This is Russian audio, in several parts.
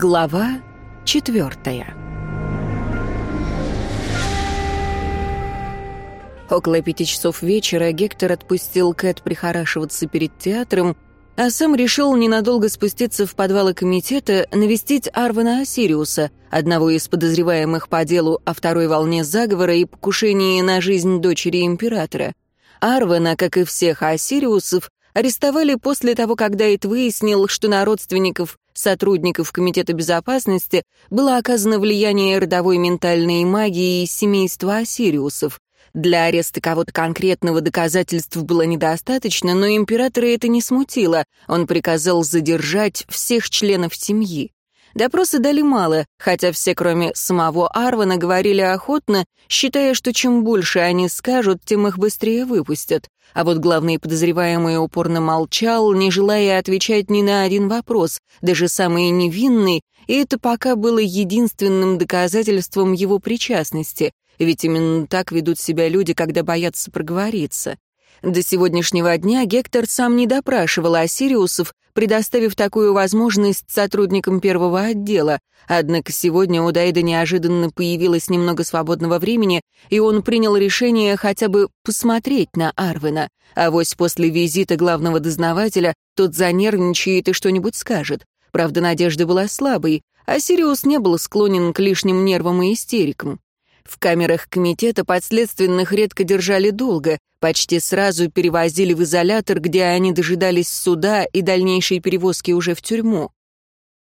Глава четвертая Около пяти часов вечера Гектор отпустил Кэт прихорашиваться перед театром, а сам решил ненадолго спуститься в подвалы комитета, навестить Арвана Осириуса, одного из подозреваемых по делу о второй волне заговора и покушении на жизнь дочери императора. Арвана, как и всех Осириусов, арестовали после того, как Дайт выяснил, что на родственников сотрудников Комитета безопасности было оказано влияние родовой ментальной магии семейства Осириусов. Для ареста кого-то конкретного доказательств было недостаточно, но императора это не смутило. Он приказал задержать всех членов семьи. Допросы дали мало, хотя все, кроме самого Арвана, говорили охотно, считая, что чем больше они скажут, тем их быстрее выпустят. А вот главный подозреваемый упорно молчал, не желая отвечать ни на один вопрос, даже самый невинный, и это пока было единственным доказательством его причастности, ведь именно так ведут себя люди, когда боятся проговориться. До сегодняшнего дня Гектор сам не допрашивал Осириусов, предоставив такую возможность сотрудникам первого отдела. Однако сегодня у Дайда неожиданно появилось немного свободного времени, и он принял решение хотя бы посмотреть на Арвена. А вось после визита главного дознавателя тот занервничает и что-нибудь скажет. Правда, надежда была слабой, а Сириус не был склонен к лишним нервам и истерикам. В камерах комитета подследственных редко держали долго, почти сразу перевозили в изолятор, где они дожидались суда и дальнейшей перевозки уже в тюрьму.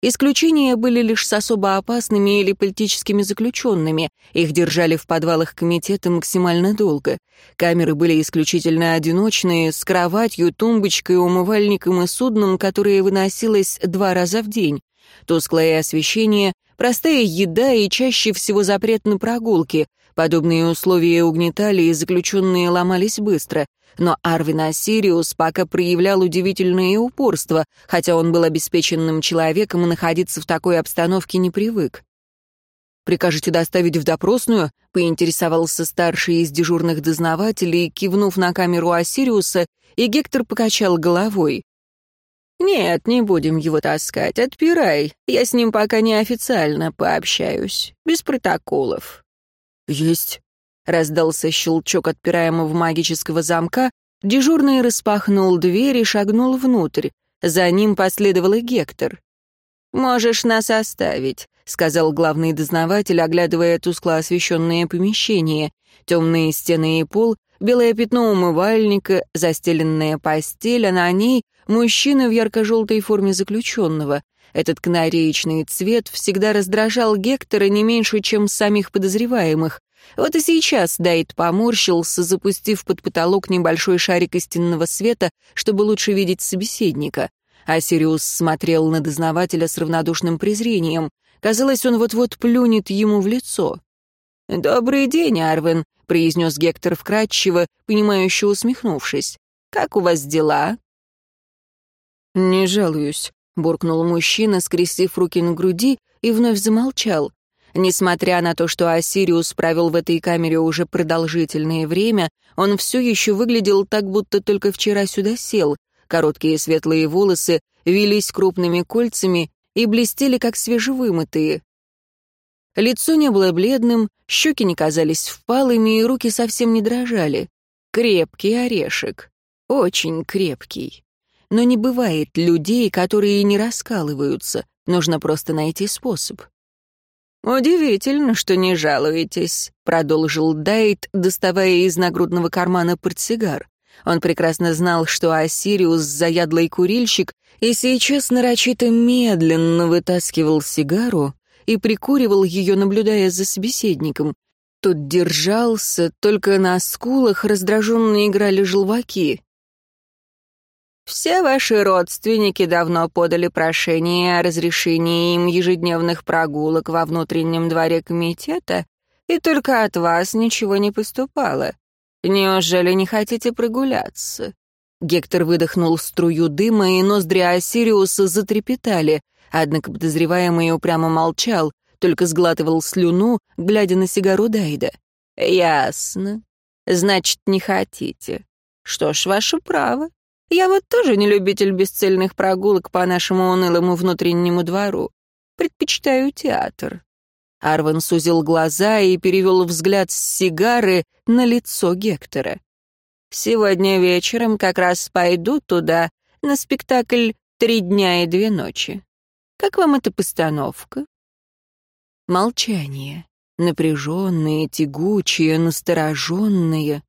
Исключения были лишь с особо опасными или политическими заключенными. Их держали в подвалах комитета максимально долго. Камеры были исключительно одиночные, с кроватью, тумбочкой, умывальником и судном, которое выносилось два раза в день. Тусклое освещение, простая еда и чаще всего запрет на прогулки. Подобные условия угнетали, и заключенные ломались быстро. Но Арвин Ассириус пока проявлял удивительное упорство, хотя он был обеспеченным человеком и находиться в такой обстановке не привык. «Прикажете доставить в допросную?» — поинтересовался старший из дежурных дознавателей, кивнув на камеру Ассириуса, и Гектор покачал головой. «Нет, не будем его таскать, отпирай. Я с ним пока неофициально пообщаюсь, без протоколов». «Есть». Раздался щелчок отпираемого магического замка, дежурный распахнул дверь и шагнул внутрь. За ним последовал и Гектор. «Можешь нас оставить», — сказал главный дознаватель, оглядывая тускло освещенное помещение. Темные стены и пол, белое пятно умывальника, застеленная постель, а на ней Мужчина в ярко-желтой форме заключенного. Этот канареечный цвет всегда раздражал Гектора не меньше, чем самих подозреваемых. Вот и сейчас Дайт поморщился, запустив под потолок небольшой шарик истинного света, чтобы лучше видеть собеседника. А Сириус смотрел на дознавателя с равнодушным презрением. Казалось, он вот-вот плюнет ему в лицо. «Добрый день, Арвен», — произнес Гектор вкратчиво, понимающе усмехнувшись. «Как у вас дела?» «Не жалуюсь», — буркнул мужчина, скрестив руки на груди, и вновь замолчал. Несмотря на то, что Осириус провел в этой камере уже продолжительное время, он все еще выглядел так, будто только вчера сюда сел. Короткие светлые волосы велись крупными кольцами и блестели, как свежевымытые. Лицо не было бледным, щеки не казались впалыми, и руки совсем не дрожали. Крепкий орешек. Очень крепкий. Но не бывает людей, которые не раскалываются. Нужно просто найти способ. «Удивительно, что не жалуетесь», — продолжил Дайт, доставая из нагрудного кармана портсигар. Он прекрасно знал, что Осириус — заядлый курильщик, и сейчас нарочито медленно вытаскивал сигару и прикуривал ее, наблюдая за собеседником. Тот держался, только на скулах раздраженно играли желваки. Все ваши родственники давно подали прошение о разрешении им ежедневных прогулок во внутреннем дворе комитета, и только от вас ничего не поступало. Неужели не хотите прогуляться?» Гектор выдохнул струю дыма, и ноздри Осириуса затрепетали, однако подозреваемый упрямо молчал, только сглатывал слюну, глядя на сигару Дайда. «Ясно. Значит, не хотите. Что ж, ваше право. Я вот тоже не любитель бесцельных прогулок по нашему унылому внутреннему двору. предпочитаю театр». Арван сузил глаза и перевел взгляд с сигары на лицо Гектора. «Сегодня вечером как раз пойду туда, на спектакль «Три дня и две ночи». Как вам эта постановка?» Молчание. Напряженные, тягучие, настороженные.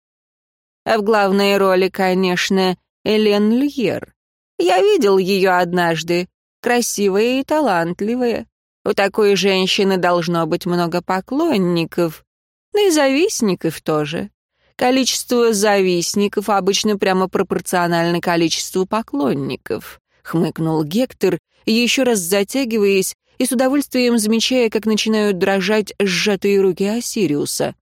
А в главной роли, конечно, Элен Льер. Я видел ее однажды. Красивая и талантливая. У такой женщины должно быть много поклонников. Ну и завистников тоже. Количество завистников обычно прямо пропорционально количеству поклонников, хмыкнул Гектор, еще раз затягиваясь и с удовольствием замечая, как начинают дрожать сжатые руки Осириуса.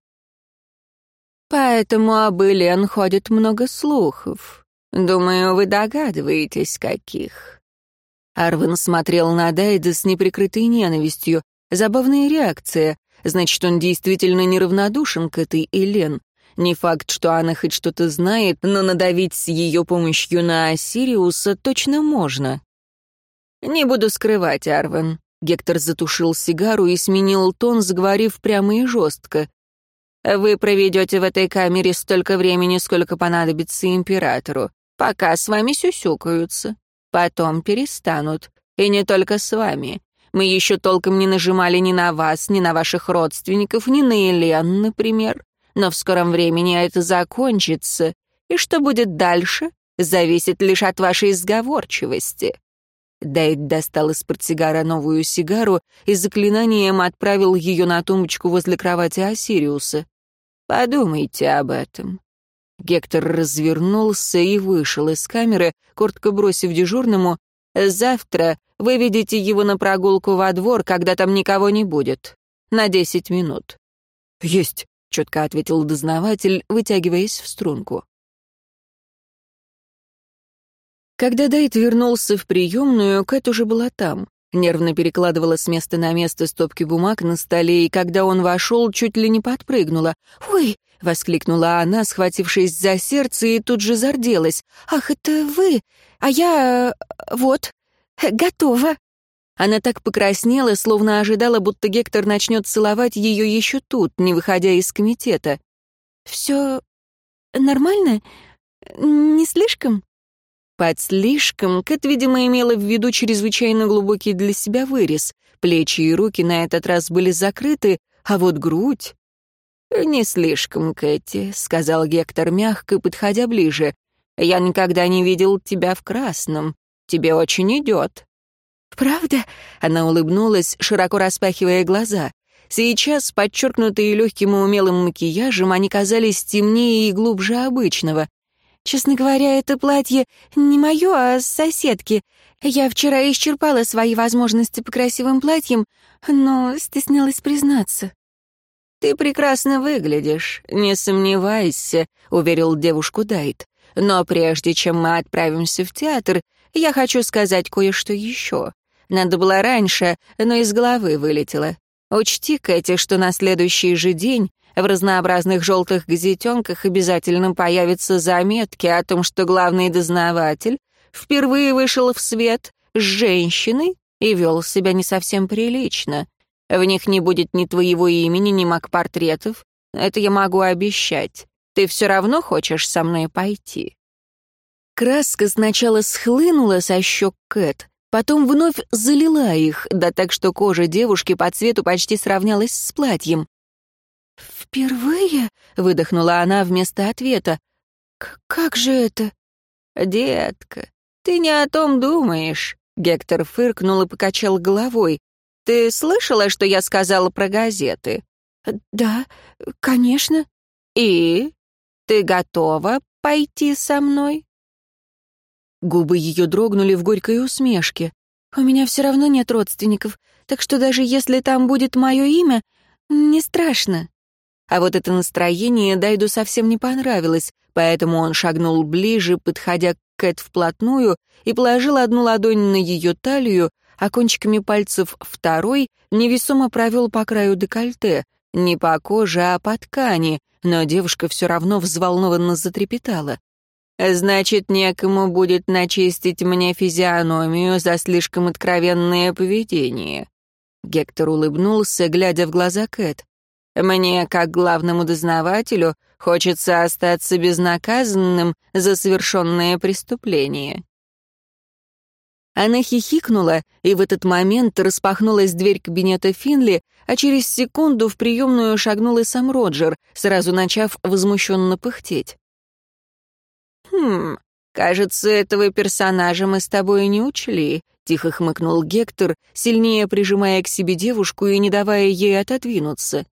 Поэтому об Элен ходит много слухов. Думаю, вы догадываетесь, каких. Арвен смотрел на Дайда с неприкрытой ненавистью. Забавная реакция. Значит, он действительно неравнодушен к этой Элен. Не факт, что она хоть что-то знает, но надавить с ее помощью на Осириуса точно можно. «Не буду скрывать, Арвен». Гектор затушил сигару и сменил тон, заговорив прямо и жестко. «Вы проведете в этой камере столько времени, сколько понадобится императору, пока с вами сюсюкаются. Потом перестанут. И не только с вами. Мы еще толком не нажимали ни на вас, ни на ваших родственников, ни на Елен, например. Но в скором времени это закончится. И что будет дальше, зависит лишь от вашей сговорчивости». Дайт достал из портсигара новую сигару и заклинанием отправил ее на тумбочку возле кровати Осириуса. «Подумайте об этом. Гектор развернулся и вышел из камеры, коротко бросив дежурному, «Завтра выведите его на прогулку во двор, когда там никого не будет. На десять минут». «Есть», — четко ответил дознаватель, вытягиваясь в струнку. Когда Дайт вернулся в приемную, Кэт уже была там. Нервно перекладывала с места на место стопки бумаг на столе, и когда он вошел, чуть ли не подпрыгнула. «Ой, — воскликнула она, схватившись за сердце, и тут же зарделась. «Ах, это вы! А я... вот... готова!» Она так покраснела, словно ожидала, будто Гектор начнет целовать ее еще тут, не выходя из комитета. «Все нормально? Не слишком?» Под «слишком» Кэт, видимо, имела в виду чрезвычайно глубокий для себя вырез. Плечи и руки на этот раз были закрыты, а вот грудь... «Не слишком, Кэти», — сказал Гектор мягко, подходя ближе. «Я никогда не видел тебя в красном. Тебе очень идет». «Правда?» — она улыбнулась, широко распахивая глаза. Сейчас, подчеркнутые легким и умелым макияжем, они казались темнее и глубже обычного. «Честно говоря, это платье не мое, а соседки. Я вчера исчерпала свои возможности по красивым платьям, но стеснялась признаться». «Ты прекрасно выглядишь, не сомневайся», — уверил девушку Дайт. «Но прежде чем мы отправимся в театр, я хочу сказать кое-что еще. Надо было раньше, но из головы вылетело. Учти, Кэти, что на следующий же день в разнообразных желтых газетенках обязательно появятся заметки о том, что главный дознаватель впервые вышел в свет с женщиной и вел себя не совсем прилично. В них не будет ни твоего имени, ни маг-портретов. Это я могу обещать. Ты все равно хочешь со мной пойти?» Краска сначала схлынула со щек Кэт, потом вновь залила их, да так, что кожа девушки по цвету почти сравнялась с платьем. «Впервые?» — выдохнула она вместо ответа. «Как же это?» «Детка, ты не о том думаешь», — Гектор фыркнул и покачал головой. Ты слышала, что я сказала про газеты?» «Да, конечно». «И? Ты готова пойти со мной?» Губы ее дрогнули в горькой усмешке. «У меня все равно нет родственников, так что даже если там будет мое имя, не страшно». А вот это настроение Дайду совсем не понравилось, поэтому он шагнул ближе, подходя к Кэт вплотную, и положил одну ладонь на ее талию, а кончиками пальцев второй невесомо провел по краю декольте, не по коже, а по ткани, но девушка все равно взволнованно затрепетала. «Значит, некому будет начистить мне физиономию за слишком откровенное поведение. Гектор улыбнулся, глядя в глаза Кэт. «Мне, как главному дознавателю, хочется остаться безнаказанным за совершенное преступление». Она хихикнула, и в этот момент распахнулась дверь кабинета Финли, а через секунду в приемную шагнул и сам Роджер, сразу начав возмущенно пыхтеть. «Хм, кажется, этого персонажа мы с тобой не учли», — тихо хмыкнул Гектор, сильнее прижимая к себе девушку и не давая ей отодвинуться.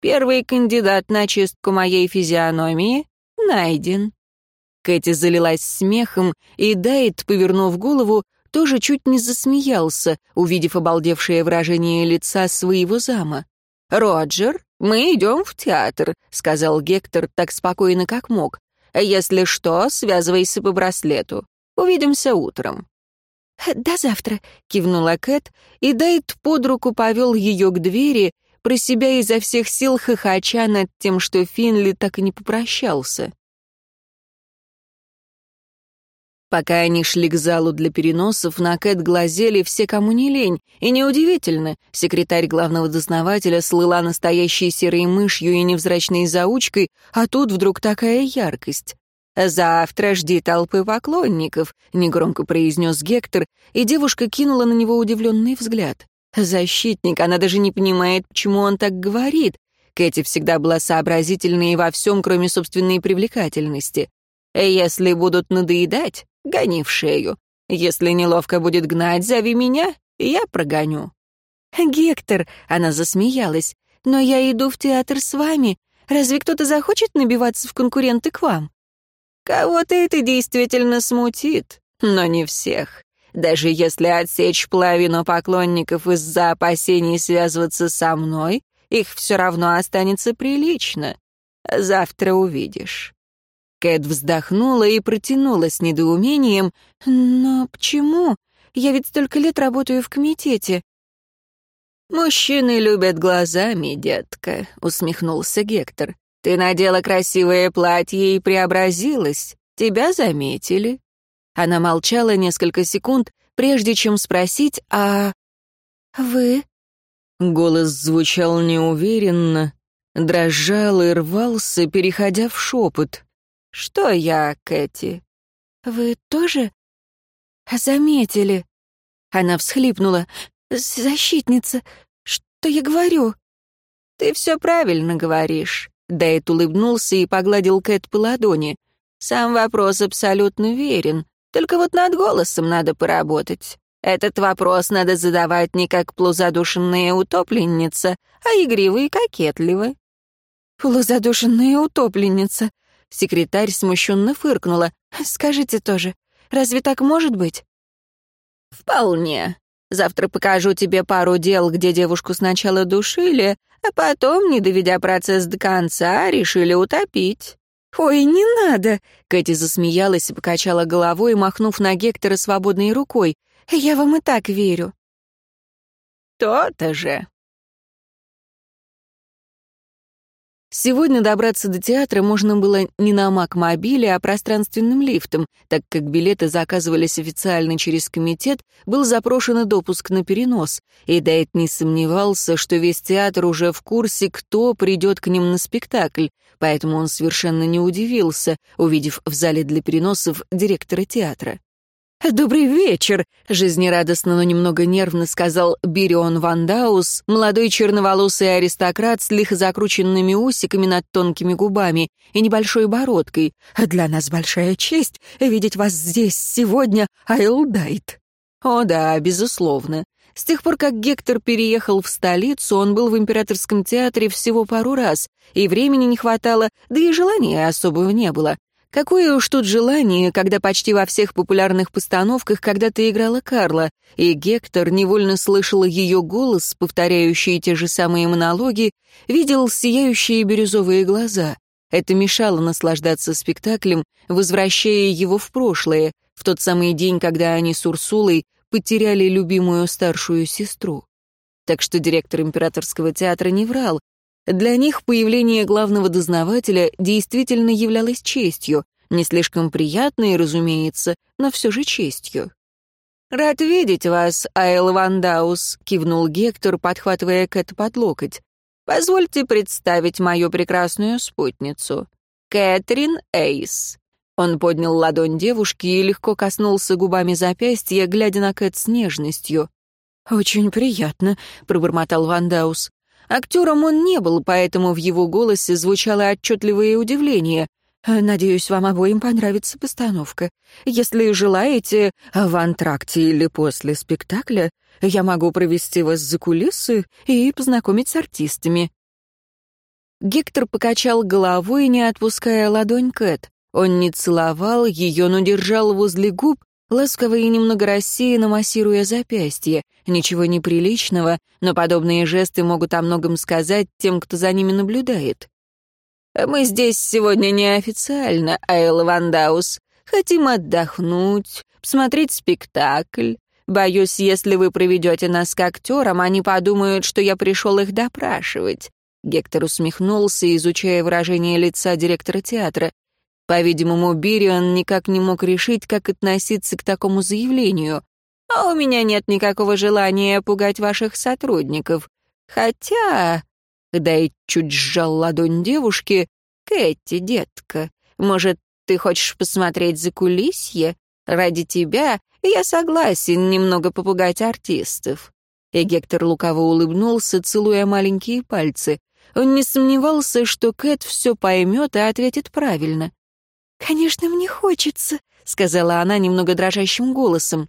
«Первый кандидат на чистку моей физиономии найден». Кэти залилась смехом, и Дайт, повернув голову, тоже чуть не засмеялся, увидев обалдевшее выражение лица своего зама. «Роджер, мы идем в театр», — сказал Гектор так спокойно, как мог. «Если что, связывайся по браслету. Увидимся утром». «До завтра», — кивнула Кэт, и Дайт под руку повел ее к двери, про себя изо всех сил хохоча над тем, что Финли так и не попрощался. Пока они шли к залу для переносов, на Кэт глазели все, кому не лень. И неудивительно, секретарь главного дознавателя слыла настоящей серой мышью и невзрачной заучкой, а тут вдруг такая яркость. «Завтра жди толпы поклонников», — негромко произнес Гектор, и девушка кинула на него удивленный взгляд. «Защитник, она даже не понимает, почему он так говорит». Кэти всегда была сообразительной во всем, кроме собственной привлекательности. «Если будут надоедать, гони в шею. Если неловко будет гнать, зови меня, я прогоню». «Гектор», — она засмеялась, — «но я иду в театр с вами. Разве кто-то захочет набиваться в конкуренты к вам?» «Кого-то это действительно смутит, но не всех. Даже если отсечь половину поклонников из-за опасений связываться со мной, их все равно останется прилично. Завтра увидишь». Кэт вздохнула и протянула с недоумением. «Но почему? Я ведь столько лет работаю в комитете». «Мужчины любят глазами, детка», — усмехнулся Гектор. «Ты надела красивое платье и преобразилась. Тебя заметили». Она молчала несколько секунд, прежде чем спросить, а... «Вы?» Голос звучал неуверенно, дрожал и рвался, переходя в шепот. «Что я, Кэти?» «Вы тоже заметили?» Она всхлипнула. «Защитница, что я говорю?» «Ты все правильно говоришь». Дэйт улыбнулся и погладил Кэт по ладони. «Сам вопрос абсолютно верен. Только вот над голосом надо поработать. Этот вопрос надо задавать не как полузадушенная утопленница, а игриво и кокетливо». «Полузадушенная утопленница», Секретарь смущенно фыркнула. «Скажите тоже, разве так может быть?» «Вполне. Завтра покажу тебе пару дел, где девушку сначала душили, а потом, не доведя процесс до конца, решили утопить». «Ой, не надо!» Кэти засмеялась и покачала головой, махнув на Гектора свободной рукой. «Я вам и так верю». «То-то же!» Сегодня добраться до театра можно было не на магмобиле, а пространственным лифтом, так как билеты заказывались официально через комитет, был запрошен допуск на перенос, и Дайт не сомневался, что весь театр уже в курсе, кто придет к ним на спектакль, поэтому он совершенно не удивился, увидев в зале для переносов директора театра. «Добрый вечер», — жизнерадостно, но немного нервно сказал Бирион Вандаус, молодой черноволосый аристократ с лихо закрученными усиками над тонкими губами и небольшой бородкой. «Для нас большая честь видеть вас здесь сегодня, Айл Дайт». «О да, безусловно. С тех пор, как Гектор переехал в столицу, он был в императорском театре всего пару раз, и времени не хватало, да и желания особого не было. Какое уж тут желание, когда почти во всех популярных постановках когда-то играла Карла, и Гектор невольно слышал ее голос, повторяющий те же самые монологи, видел сияющие бирюзовые глаза. Это мешало наслаждаться спектаклем, возвращая его в прошлое, в тот самый день, когда они с Урсулой потеряли любимую старшую сестру. Так что директор императорского театра не врал, для них появление главного дознавателя действительно являлось честью, не слишком приятной, разумеется, но все же честью. «Рад видеть вас, Айл Вандаус», — кивнул Гектор, подхватывая Кэт под локоть. «Позвольте представить мою прекрасную спутницу. Кэтрин Эйс». Он поднял ладонь девушки и легко коснулся губами запястья, глядя на Кэт с нежностью. «Очень приятно», — пробормотал Вандаус. Актером он не был, поэтому в его голосе звучало отчетливое удивление. «Надеюсь, вам обоим понравится постановка. Если желаете, в антракте или после спектакля, я могу провести вас за кулисы и познакомить с артистами». Гектор покачал головой, не отпуская ладонь Кэт. Он не целовал ее, но держал возле губ, ласково и немного рассеянно массируя запястье. Ничего неприличного, но подобные жесты могут о многом сказать тем, кто за ними наблюдает. «Мы здесь сегодня неофициально, Айл Вандаус. Хотим отдохнуть, посмотреть спектакль. Боюсь, если вы проведете нас к актерам, они подумают, что я пришел их допрашивать». Гектор усмехнулся, изучая выражение лица директора театра. По-видимому, Бирион никак не мог решить, как относиться к такому заявлению. «А у меня нет никакого желания пугать ваших сотрудников. Хотя...» Дай чуть сжал ладонь девушки. «Кэти, детка, может, ты хочешь посмотреть за кулисье? Ради тебя я согласен немного попугать артистов». И Гектор лукаво улыбнулся, целуя маленькие пальцы. Он не сомневался, что Кэт все поймет и ответит правильно. «Конечно, мне хочется», — сказала она немного дрожащим голосом.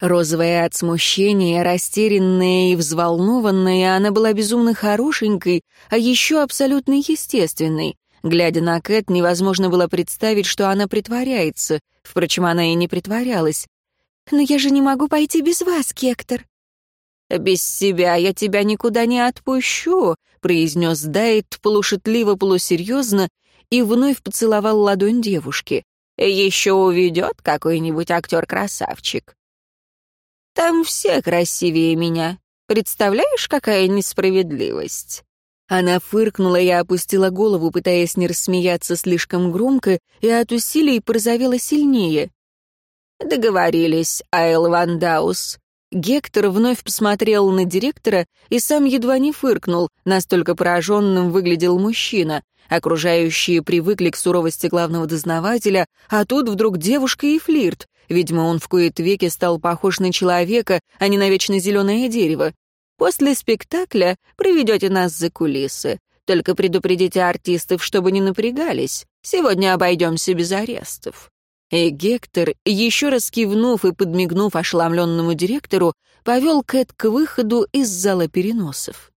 Розовая от смущения, растерянная и взволнованная, она была безумно хорошенькой, а еще абсолютно естественной. Глядя на Кэт, невозможно было представить, что она притворяется. Впрочем, она и не притворялась. «Но я же не могу пойти без вас, Кектор». «Без себя я тебя никуда не отпущу», — произнес Дайт полушутливо-полусерьезно и вновь поцеловал ладонь девушки. «Еще уведет какой-нибудь актер-красавчик». «Там все красивее меня. Представляешь, какая несправедливость?» Она фыркнула и опустила голову, пытаясь не рассмеяться слишком громко, и от усилий порозовела сильнее. «Договорились, Айл Вандаус. Гектор вновь посмотрел на директора и сам едва не фыркнул, настолько пораженным выглядел мужчина. Окружающие привыкли к суровости главного дознавателя, а тут вдруг девушка и флирт. Видимо, он в кои-то веки стал похож на человека, а не на вечно зеленое дерево. После спектакля проведете нас за кулисы. Только предупредите артистов, чтобы не напрягались. Сегодня обойдемся без арестов. И Гектор, еще раз кивнув и подмигнув ошеломленному директору, повел Кэт к выходу из зала переносов.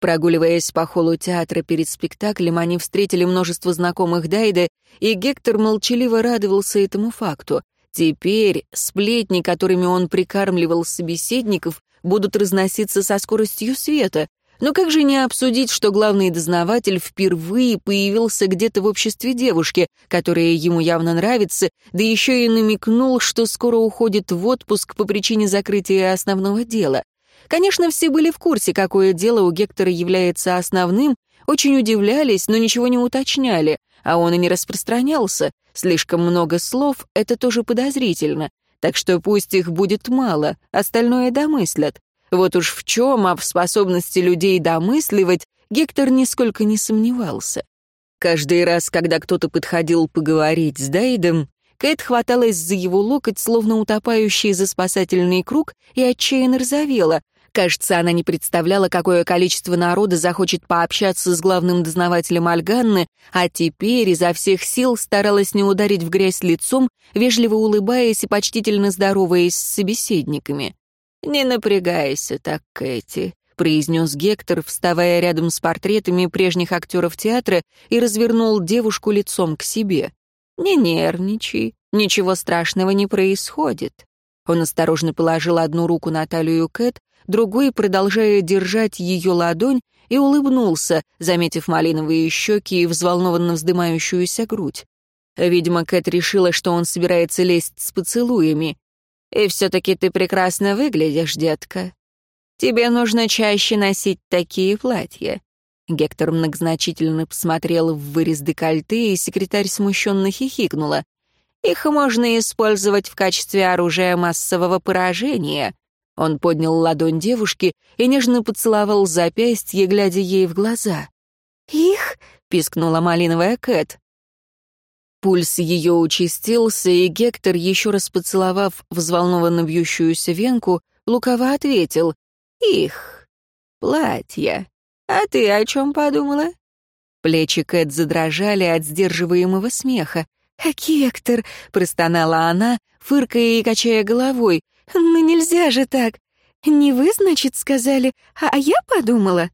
Прогуливаясь по холлу театра перед спектаклем, они встретили множество знакомых Дайда, и Гектор молчаливо радовался этому факту. Теперь сплетни, которыми он прикармливал собеседников, будут разноситься со скоростью света, но как же не обсудить, что главный дознаватель впервые появился где-то в обществе девушки, которая ему явно нравится, да еще и намекнул, что скоро уходит в отпуск по причине закрытия основного дела. Конечно, все были в курсе, какое дело у Гектора является основным, очень удивлялись, но ничего не уточняли, а он и не распространялся. Слишком много слов — это тоже подозрительно. Так что пусть их будет мало, остальное домыслят. Вот уж в чем, а в способности людей домысливать, Гектор нисколько не сомневался. Каждый раз, когда кто-то подходил поговорить с Дайдом, Кэт хваталась за его локоть, словно утопающий за спасательный круг, и отчаянно рзавела. Кажется, она не представляла, какое количество народа захочет пообщаться с главным дознавателем Альганны, а теперь изо всех сил старалась не ударить в грязь лицом, вежливо улыбаясь и почтительно здороваясь с собеседниками. «Не напрягайся так, Кэти», — произнес Гектор, вставая рядом с портретами прежних актеров театра и развернул девушку лицом к себе. «Не нервничай, ничего страшного не происходит». Он осторожно положил одну руку на талию Кэт, другой, продолжая держать ее ладонь, и улыбнулся, заметив малиновые щеки и взволнованно вздымающуюся грудь. Видимо, Кэт решила, что он собирается лезть с поцелуями. И все-таки ты прекрасно выглядишь, детка. Тебе нужно чаще носить такие платья». Гектор многозначительно посмотрел в вырез декольте, и секретарь смущенно хихикнула. Их можно использовать в качестве оружия массового поражения». Он поднял ладонь девушки и нежно поцеловал запястье, глядя ей в глаза. «Их?» — пискнула малиновая Кэт. Пульс ее участился, и Гектор, еще раз поцеловав взволнованно бьющуюся венку, лукаво ответил «Их, платья. А ты о чем подумала?» Плечи Кэт задрожали от сдерживаемого смеха. «А Гектор!» — простонала она, фыркая и качая головой. «Ну нельзя же так! Не вы, значит, сказали, а, а я подумала?»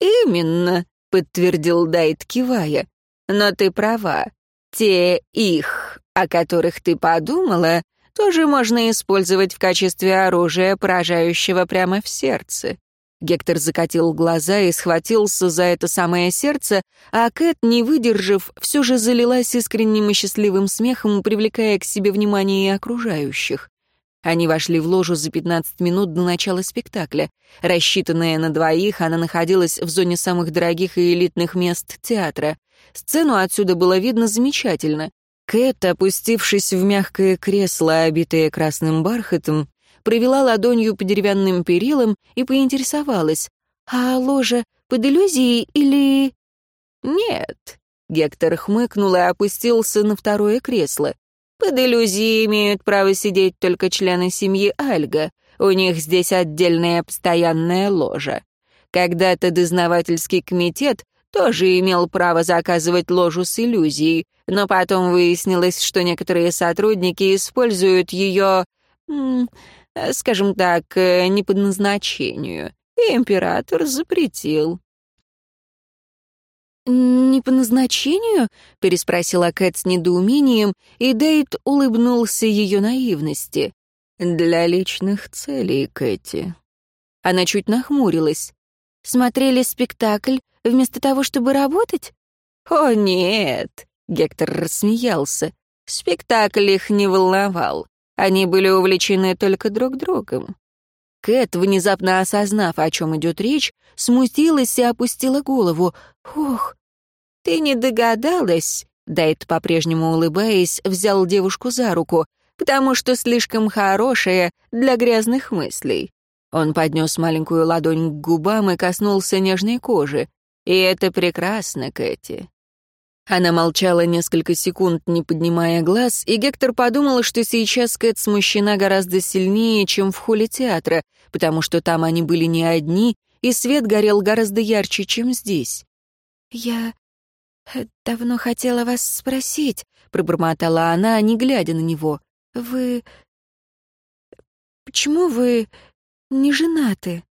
«Именно», — подтвердил Дайт, кивая. «Но ты права. Те их, о которых ты подумала, тоже можно использовать в качестве оружия, поражающего прямо в сердце. Гектор закатил глаза и схватился за это самое сердце, а Кэт, не выдержав, все же залилась искренним и счастливым смехом, привлекая к себе внимание окружающих. Они вошли в ложу за 15 минут до начала спектакля. Рассчитанная на двоих, она находилась в зоне самых дорогих и элитных мест театра. Сцену отсюда было видно замечательно. Кэт, опустившись в мягкое кресло, обитое красным бархатом, провела ладонью по деревянным перилам и поинтересовалась, «А ложа под иллюзией или...» «Нет», — Гектор хмыкнул и опустился на второе кресло. «Под иллюзией имеют право сидеть только члены семьи Альга. У них здесь отдельная постоянная ложа. Когда-то дознавательский комитет тоже имел право заказывать ложу с иллюзией, но потом выяснилось, что некоторые сотрудники используют ее, скажем так, не по назначению, и император запретил. «Не по назначению?» — переспросила Кэт с недоумением, и Дейт улыбнулся ее наивности. «Для личных целей, Кэти». Она чуть нахмурилась. «Смотрели спектакль вместо того, чтобы работать?» «О, нет!» — Гектор рассмеялся. Спектакль их не волновал. Они были увлечены только друг другом. Кэт, внезапно осознав, о чем идет речь, смутилась и опустила голову. «Ох, ты не догадалась?» Дайт, по-прежнему улыбаясь, взял девушку за руку, потому что слишком хорошая для грязных мыслей. Он поднес маленькую ладонь к губам и коснулся нежной кожи. И это прекрасно, Кэти. Она молчала несколько секунд, не поднимая глаз, и Гектор подумал, что сейчас Кэт смущена гораздо сильнее, чем в холле театра, потому что там они были не одни, и свет горел гораздо ярче, чем здесь. «Я э, давно хотела вас спросить», — пробормотала она, не глядя на него. «Вы... почему вы не женаты?»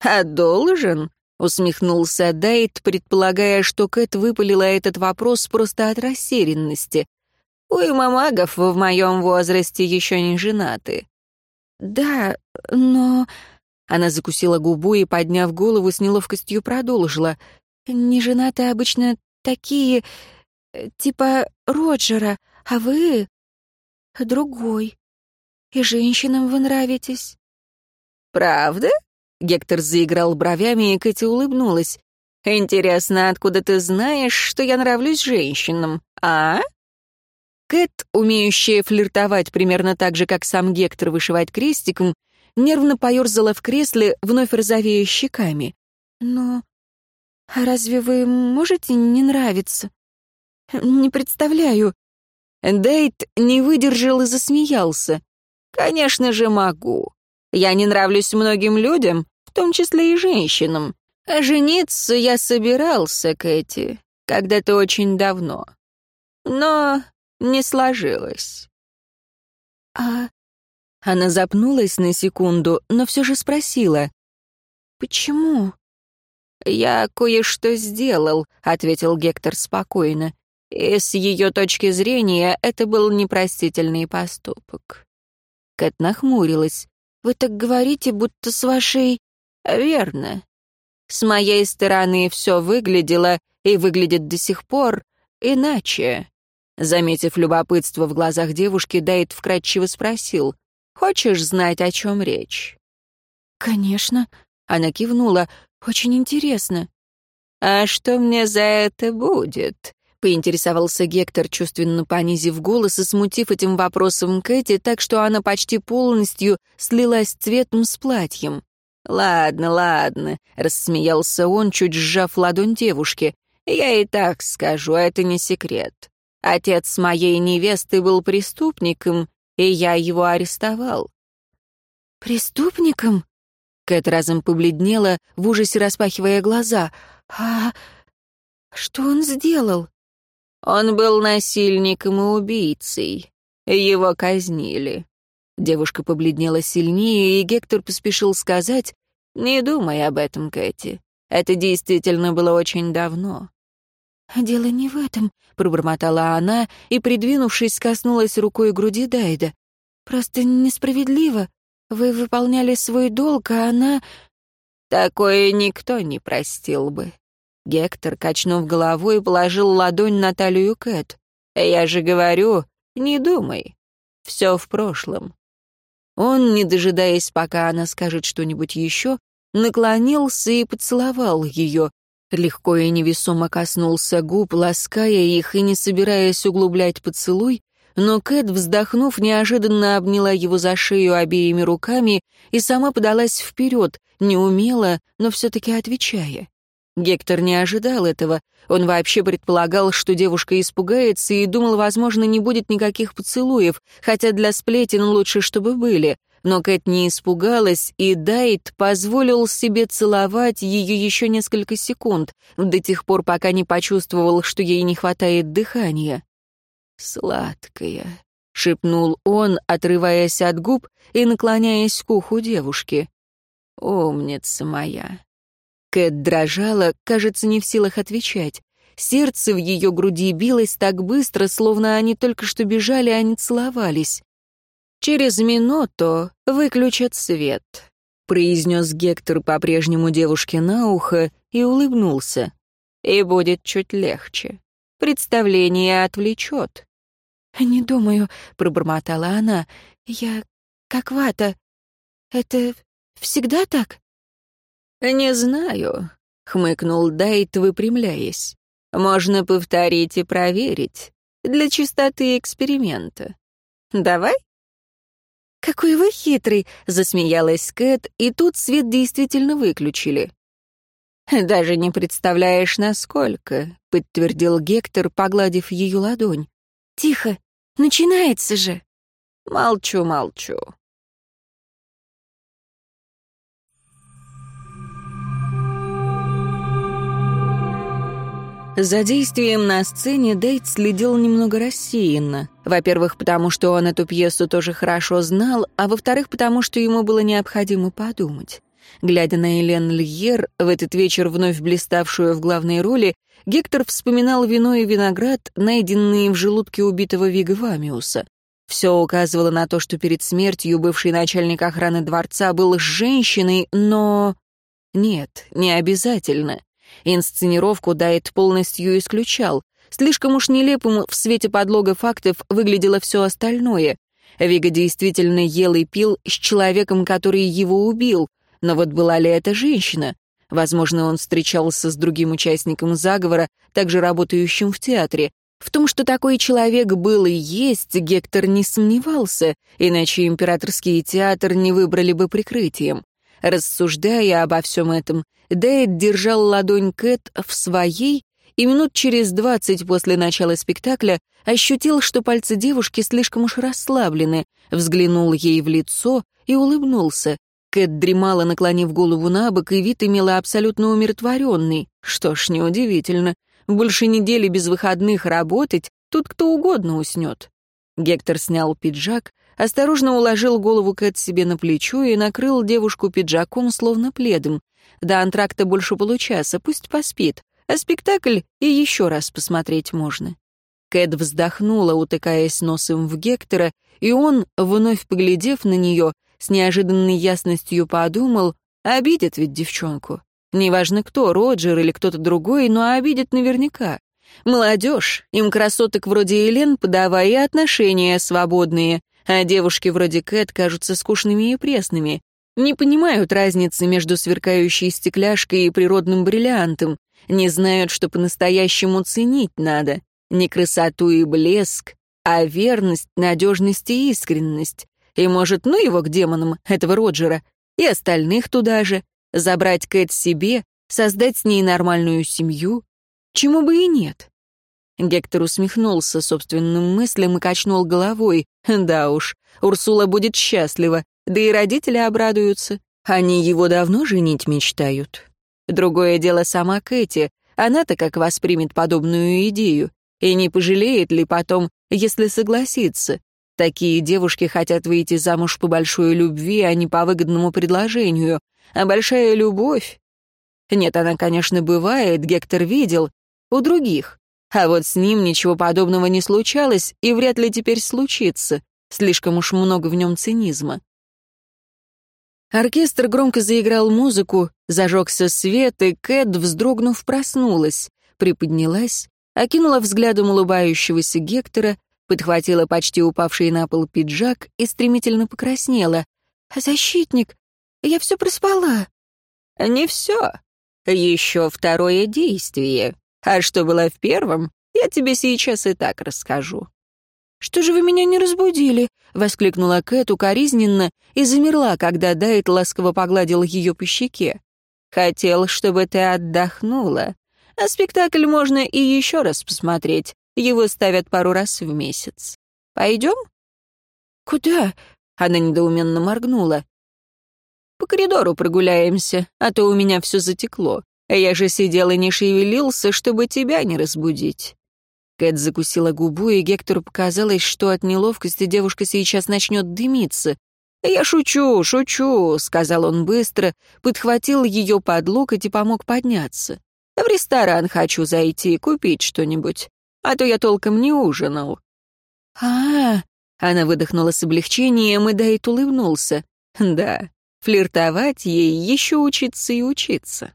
«А должен?» Усмехнулся Дайт, предполагая, что Кэт выпалила этот вопрос просто от растерянности. «Уйма магов в моем возрасте еще не женаты». «Да, но...» Она закусила губу и, подняв голову, с неловкостью продолжила. «Не женаты обычно такие, типа Роджера, а вы другой. И женщинам вы нравитесь». «Правда?» Гектор заиграл бровями, и Кэти улыбнулась. «Интересно, откуда ты знаешь, что я нравлюсь женщинам, а?» Кэт, умеющая флиртовать примерно так же, как сам Гектор вышивать крестиком, нервно поерзала в кресле, вновь розовея щеками. «Но а разве вы можете не нравиться? Не представляю». Дейт не выдержал и засмеялся. «Конечно же могу. Я не нравлюсь многим людям, в том числе и женщинам. А жениться я собирался, Кэти, когда-то очень давно. Но не сложилось. А... Она запнулась на секунду, но все же спросила. «Почему?» «Я кое-что сделал», — ответил Гектор спокойно. «И с ее точки зрения это был непростительный поступок». Кэт нахмурилась. «Вы так говорите, будто с вашей...» Верно. С моей стороны все выглядело и выглядит до сих пор иначе. Заметив любопытство в глазах девушки, Дайт вкратчиво спросил, «Хочешь знать, о чем речь?» «Конечно», — она кивнула, «очень интересно». «А что мне за это будет?» Поинтересовался Гектор, чувственно понизив голос и смутив этим вопросом Кэти так, что она почти полностью слилась цветом с платьем. «Ладно, ладно», — рассмеялся он, чуть сжав ладонь девушки. «Я и так скажу, это не секрет. Отец моей невесты был преступником, и я его арестовал». «Преступником?» Кэт разом побледнела, в ужасе распахивая глаза. «А что он сделал?» Он был насильником и убийцей. Его казнили. Девушка побледнела сильнее, и Гектор поспешил сказать, «Не думай об этом, Кэти. Это действительно было очень давно». «Дело не в этом», — пробормотала она и, придвинувшись, коснулась рукой груди Дайда. «Просто несправедливо. Вы выполняли свой долг, а она...» «Такое никто не простил бы. Гектор, качнув головой, положил ладонь на талию Кэт. «Я же говорю, не думай. Все в прошлом». Он, не дожидаясь, пока она скажет что-нибудь еще, наклонился и поцеловал ее, легко и невесомо коснулся губ, лаская их и не собираясь углублять поцелуй, но Кэт, вздохнув, неожиданно обняла его за шею обеими руками и сама подалась вперед, неумело, но все-таки отвечая. Гектор не ожидал этого. Он вообще предполагал, что девушка испугается и думал, возможно, не будет никаких поцелуев, хотя для сплетен лучше, чтобы были. Но Кэт не испугалась, и Дайт позволил себе целовать ее еще несколько секунд, до тех пор, пока не почувствовал, что ей не хватает дыхания. «Сладкая», — шепнул он, отрываясь от губ и наклоняясь к уху девушки. «Умница моя». Кэт дрожала, кажется, не в силах отвечать. Сердце в ее груди билось так быстро, словно они только что бежали, а не целовались. «Через минуту выключат свет», — произнес Гектор по-прежнему девушке на ухо и улыбнулся. «И будет чуть легче. Представление отвлечет». «Не думаю», — пробормотала она. «Я как вата. Это всегда так?» «Не знаю», — хмыкнул Дайт, выпрямляясь. «Можно повторить и проверить. Для чистоты эксперимента. Давай?» «Какой вы хитрый!» — засмеялась Кэт, и тут свет действительно выключили. «Даже не представляешь, насколько», — подтвердил Гектор, погладив ее ладонь. «Тихо, начинается же!» «Молчу, молчу. За действием на сцене Дейт следил немного рассеянно. Во-первых, потому что он эту пьесу тоже хорошо знал, а во-вторых, потому что ему было необходимо подумать. Глядя на Элен Льер, в этот вечер вновь блиставшую в главной роли, Гектор вспоминал вино и виноград, найденные в желудке убитого Вига Вамиуса. Все указывало на то, что перед смертью бывший начальник охраны дворца был с женщиной, но... Нет, не обязательно. Инсценировку Дайт полностью исключал. Слишком уж нелепым в свете подлога фактов выглядело все остальное. Вига действительно ел и пил с человеком, который его убил. Но вот была ли это женщина? Возможно, он встречался с другим участником заговора, также работающим в театре. В том, что такой человек был и есть, Гектор не сомневался, иначе императорский театр не выбрали бы прикрытием. Рассуждая обо всем этом, Дэйд держал ладонь Кэт в своей и минут через двадцать после начала спектакля ощутил, что пальцы девушки слишком уж расслаблены, взглянул ей в лицо и улыбнулся. Кэт дремала, наклонив голову на бок, и вид имела абсолютно умиротворенный. Что ж, неудивительно. Больше недели без выходных работать, тут кто угодно уснет. Гектор снял пиджак, осторожно уложил голову Кэт себе на плечо и накрыл девушку пиджаком, словно пледом. До антракта больше получаса, пусть поспит, а спектакль и еще раз посмотреть можно. Кэт вздохнула, утыкаясь носом в Гектора, и он, вновь поглядев на нее, с неожиданной ясностью подумал, обидит ведь девчонку. Неважно кто, Роджер или кто-то другой, но обидит наверняка. Молодежь, им красоток вроде Элен подавай и отношения свободные, а девушки вроде Кэт кажутся скучными и пресными. Не понимают разницы между сверкающей стекляшкой и природным бриллиантом, не знают, что по-настоящему ценить надо. Не красоту и блеск, а верность, надежность и искренность. И, может, ну его к демонам, этого Роджера, и остальных туда же, забрать Кэт себе, создать с ней нормальную семью. Чему бы и нет. Гектор усмехнулся собственным мыслям и качнул головой. Да уж, Урсула будет счастлива, да и родители обрадуются. Они его давно женить мечтают. Другое дело сама Кэти. Она-то как воспримет подобную идею. И не пожалеет ли потом, если согласится. Такие девушки хотят выйти замуж по большой любви, а не по выгодному предложению. А большая любовь... Нет, она, конечно, бывает, Гектор видел. У других. А вот с ним ничего подобного не случалось и вряд ли теперь случится. Слишком уж много в нем цинизма. Оркестр громко заиграл музыку, зажегся свет, и Кэт, вздрогнув, проснулась, приподнялась, окинула взглядом улыбающегося Гектора, подхватила почти упавший на пол пиджак и стремительно покраснела. «Защитник, я все проспала». «Не все. Еще второе действие. А что было в первом, я тебе сейчас и так расскажу». «Что же вы меня не разбудили?» — воскликнула Кэт укоризненно и замерла, когда Дайт ласково погладил ее по щеке. «Хотел, чтобы ты отдохнула. А спектакль можно и еще раз посмотреть. Его ставят пару раз в месяц. Пойдем?» «Куда?» — она недоуменно моргнула. «По коридору прогуляемся, а то у меня все затекло. Я же сидел и не шевелился, чтобы тебя не разбудить». Кэт закусила губу, и Гектору показалось, что от неловкости девушка сейчас начнет дымиться. «Я шучу, шучу», — сказал он быстро, подхватил ее под локоть и помог подняться. «В ресторан хочу зайти, купить что-нибудь, а то я толком не ужинал». «А-а-а», она выдохнула с облегчением, и Дайт улыбнулся. «Да, флиртовать ей еще учиться и учиться».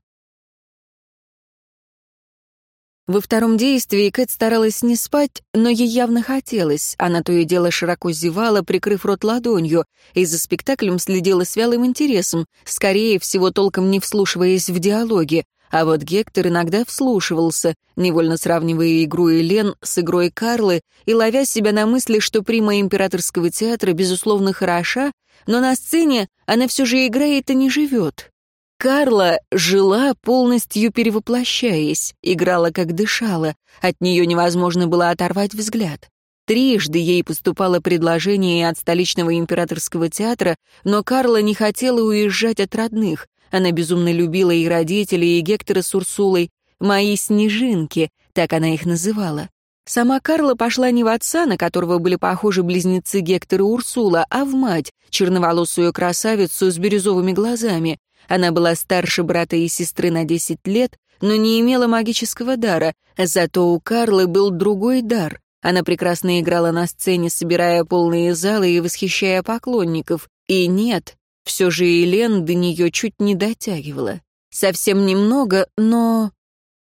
Во втором действии Кэт старалась не спать, но ей явно хотелось. Она то и дело широко зевала, прикрыв рот ладонью, и за спектаклем следила с вялым интересом, скорее всего, толком не вслушиваясь в диалоги. А вот Гектор иногда вслушивался, невольно сравнивая игру Элен с игрой Карлы и ловя себя на мысли, что прима императорского театра, безусловно, хороша, но на сцене она все же играет и не живет. Карла жила, полностью перевоплощаясь, играла как дышала, от нее невозможно было оторвать взгляд. Трижды ей поступало предложение от столичного императорского театра, но Карла не хотела уезжать от родных. Она безумно любила и родителей, и Гектора с Урсулой, «мои снежинки», так она их называла. Сама Карла пошла не в отца, на которого были похожи близнецы Гектор и Урсула, а в мать, черноволосую красавицу с бирюзовыми глазами. Она была старше брата и сестры на 10 лет, но не имела магического дара, зато у Карлы был другой дар. Она прекрасно играла на сцене, собирая полные залы и восхищая поклонников. И нет, все же Елен до нее чуть не дотягивала. Совсем немного, но...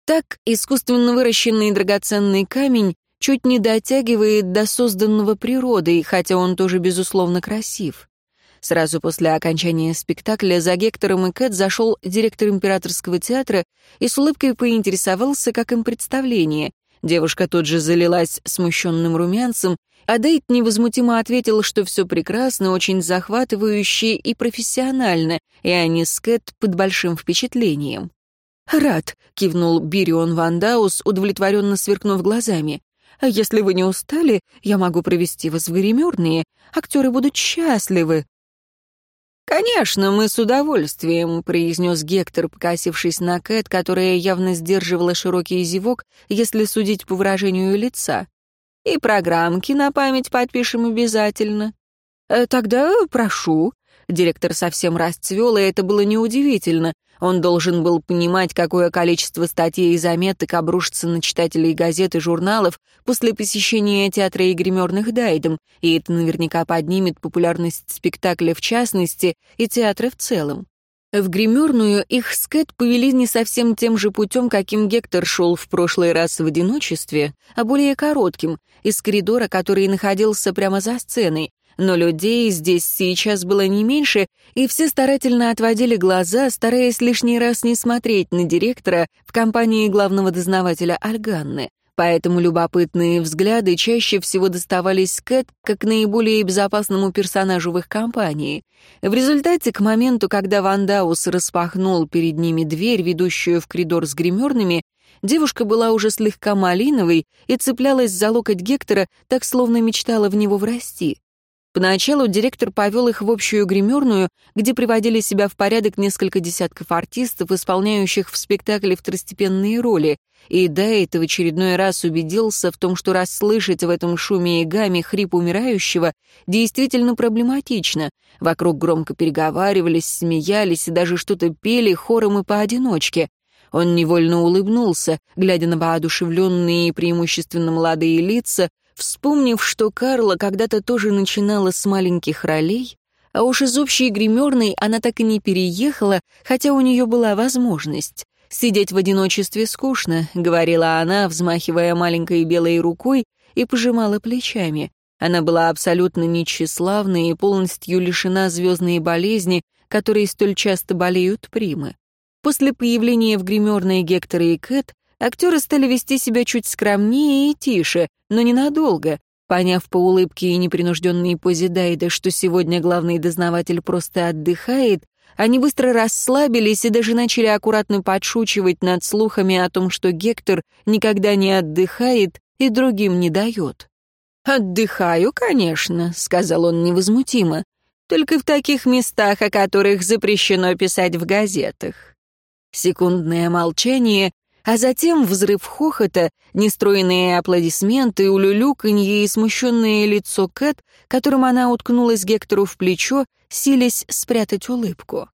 Так искусственно выращенный драгоценный камень чуть не дотягивает до созданного природой, хотя он тоже, безусловно, красив. Сразу после окончания спектакля за Гектором и Кэт зашел директор императорского театра и с улыбкой поинтересовался, как им представление. Девушка тут же залилась смущенным румянцем, а Дайт невозмутимо ответил, что все прекрасно, очень захватывающе и профессионально, и они с Кэт под большим впечатлением. «Рад», — кивнул Бирион Вандаус, удовлетворенно сверкнув глазами. «А если вы не устали, я могу провести вас в гримерные. Актеры будут счастливы». «Конечно, мы с удовольствием», — произнес Гектор, покосившись на Кэт, которая явно сдерживала широкий зевок, если судить по выражению лица. «И программки на память подпишем обязательно». «Э, «Тогда прошу». Директор совсем расцвел, и это было неудивительно. Он должен был понимать, какое количество статей и заметок обрушится на читателей газет и журналов после посещения театра и гримерных дайдом, и это наверняка поднимет популярность спектакля в частности и театра в целом. В гримерную их с повели не совсем тем же путем, каким Гектор шел в прошлый раз в одиночестве, а более коротким, из коридора, который находился прямо за сценой, но людей здесь сейчас было не меньше, и все старательно отводили глаза, стараясь лишний раз не смотреть на директора в компании главного дознавателя Альганны. поэтому любопытные взгляды чаще всего доставались Кэт как наиболее безопасному персонажу в их компании. В результате, к моменту, когда Вандаус распахнул перед ними дверь, ведущую в коридор с гримерными, девушка была уже слегка малиновой и цеплялась за локоть Гектора, так словно мечтала в него врасти. Поначалу директор повел их в общую гримерную, где приводили себя в порядок несколько десятков артистов, исполняющих в спектакле второстепенные роли, и Дайт в очередной раз убедился в том, что расслышать в этом шуме и гаме хрип умирающего действительно проблематично. Вокруг громко переговаривались, смеялись и даже что-то пели хором и поодиночке. Он невольно улыбнулся, глядя на воодушевленные и преимущественно молодые лица, Вспомнив, что Карла когда-то тоже начинала с маленьких ролей, а уж из общей гримерной она так и не переехала, хотя у нее была возможность. «Сидеть в одиночестве скучно», — говорила она, взмахивая маленькой белой рукой и пожимала плечами. Она была абсолютно нечеславной и полностью лишена звездной болезни, которой столь часто болеют примы. После появления в гримерной Гектора и Кэт Актеры стали вести себя чуть скромнее и тише, но ненадолго. Поняв по улыбке и непринужденной позе Дайда, что сегодня главный дознаватель просто отдыхает, они быстро расслабились и даже начали аккуратно подшучивать над слухами о том, что Гектор никогда не отдыхает и другим не дает. «Отдыхаю, конечно», — сказал он невозмутимо, «только в таких местах, о которых запрещено писать в газетах». Секундное молчание, а затем взрыв хохота, нестроенные аплодисменты, улюлюканье и смущенное лицо Кэт, которым она уткнулась Гектору в плечо, сились спрятать улыбку.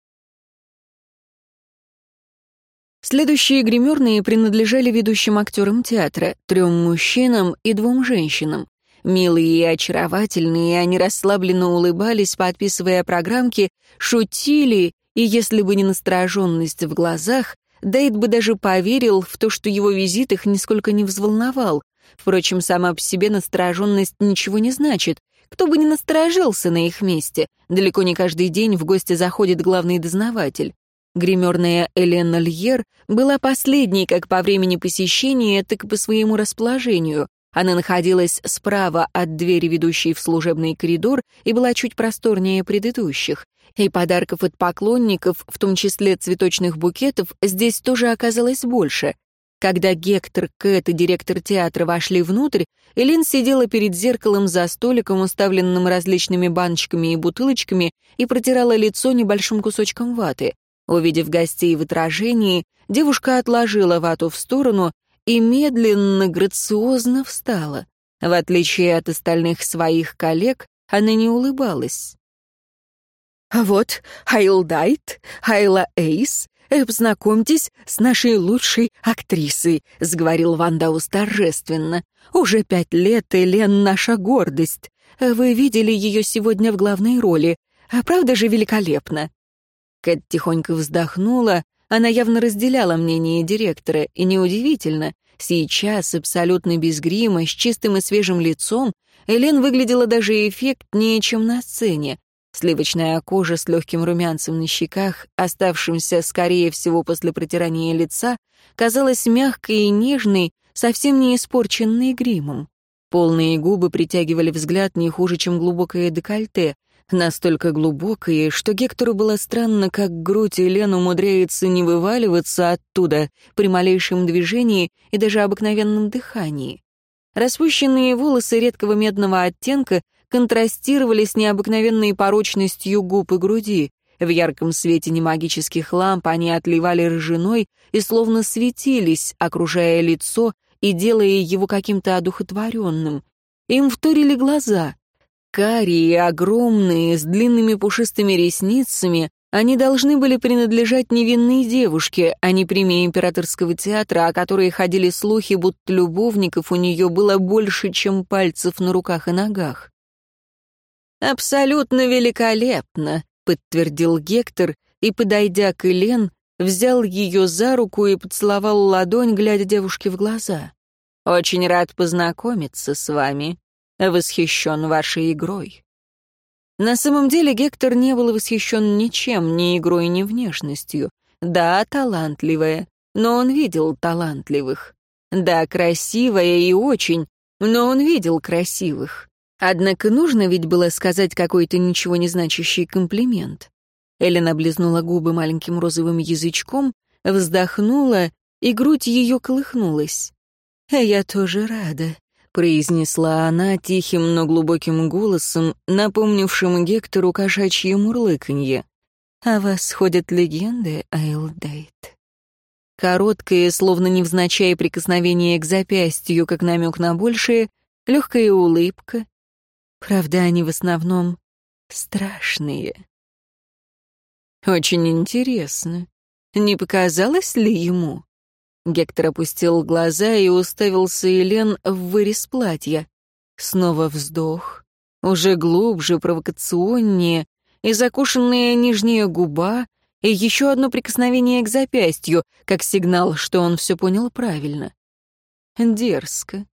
Следующие гримерные принадлежали ведущим актерам театра, трем мужчинам и двум женщинам. Милые и очаровательные, они расслабленно улыбались, подписывая программки, шутили, и если бы не настороженность в глазах, Дейт бы даже поверил в то, что его визит их нисколько не взволновал. Впрочем, сама по себе настороженность ничего не значит. Кто бы ни насторожился на их месте, далеко не каждый день в гости заходит главный дознаватель. Гримерная Элена Льер была последней как по времени посещения, так и по своему расположению. Она находилась справа от двери, ведущей в служебный коридор, и была чуть просторнее предыдущих. И подарков от поклонников, в том числе цветочных букетов, здесь тоже оказалось больше. Когда Гектор, Кэт и директор театра вошли внутрь, Элин сидела перед зеркалом за столиком, уставленным различными баночками и бутылочками, и протирала лицо небольшим кусочком ваты. Увидев гостей в отражении, девушка отложила вату в сторону и медленно, грациозно встала. В отличие от остальных своих коллег, она не улыбалась. А вот Хайл Дайт, Хайла Эйс, познакомьтесь с нашей лучшей актрисой», — заговорил Вандаус торжественно. «Уже пять лет Элен наша гордость. Вы видели ее сегодня в главной роли. Она правда же великолепна?» Кэт тихонько вздохнула. Она явно разделяла мнение директора, и неудивительно. Сейчас, абсолютно без грима, с чистым и свежим лицом, Элен выглядела даже эффектнее, чем на сцене. Сливочная кожа с легким румянцем на щеках, оставшимся, скорее всего, после протирания лица, казалась мягкой и нежной, совсем не испорченной гримом. Полные губы притягивали взгляд не хуже, чем глубокое декольте, настолько глубокое, что Гектору было странно, как грудь Елен умудряется не вываливаться оттуда при малейшем движении и даже обыкновенном дыхании. Распущенные волосы редкого медного оттенка контрастировали с необыкновенной порочностью губ и груди. В ярком свете немагических ламп они отливали рыжиной и словно светились, окружая лицо и делая его каким-то одухотворенным. Им вторили глаза. Карие, огромные, с длинными пушистыми ресницами, они должны были принадлежать невинной девушке, а не премии императорского театра, о которой ходили слухи, будто любовников у нее было больше, чем пальцев на руках и ногах. «Абсолютно великолепно», — подтвердил Гектор и, подойдя к Элен, взял ее за руку и поцеловал ладонь, глядя девушке в глаза. «Очень рад познакомиться с вами. Восхищен вашей игрой». На самом деле Гектор не был восхищен ничем, ни игрой, ни внешностью. Да, талантливая, но он видел талантливых. Да, красивая и очень, но он видел красивых. Однако нужно ведь было сказать какой-то ничего не значащий комплимент. Эллен облизнула губы маленьким розовым язычком, вздохнула, и грудь ее колыхнулась. «А я тоже рада», — произнесла она тихим, но глубоким голосом, напомнившим Гектору кошачье мурлыканье. «О вас ходят легенды, Айлдайт». Короткое, словно невзначай прикосновение к запястью, как намек на большее, легкая улыбка. Правда, они в основном страшные. Очень интересно. Не показалось ли ему? Гектор опустил глаза и уставился Елен в вырез платья. Снова вздох. Уже глубже, провокационнее, и закушенная нижняя губа, и еще одно прикосновение к запястью, как сигнал, что он все понял правильно. Дерзко.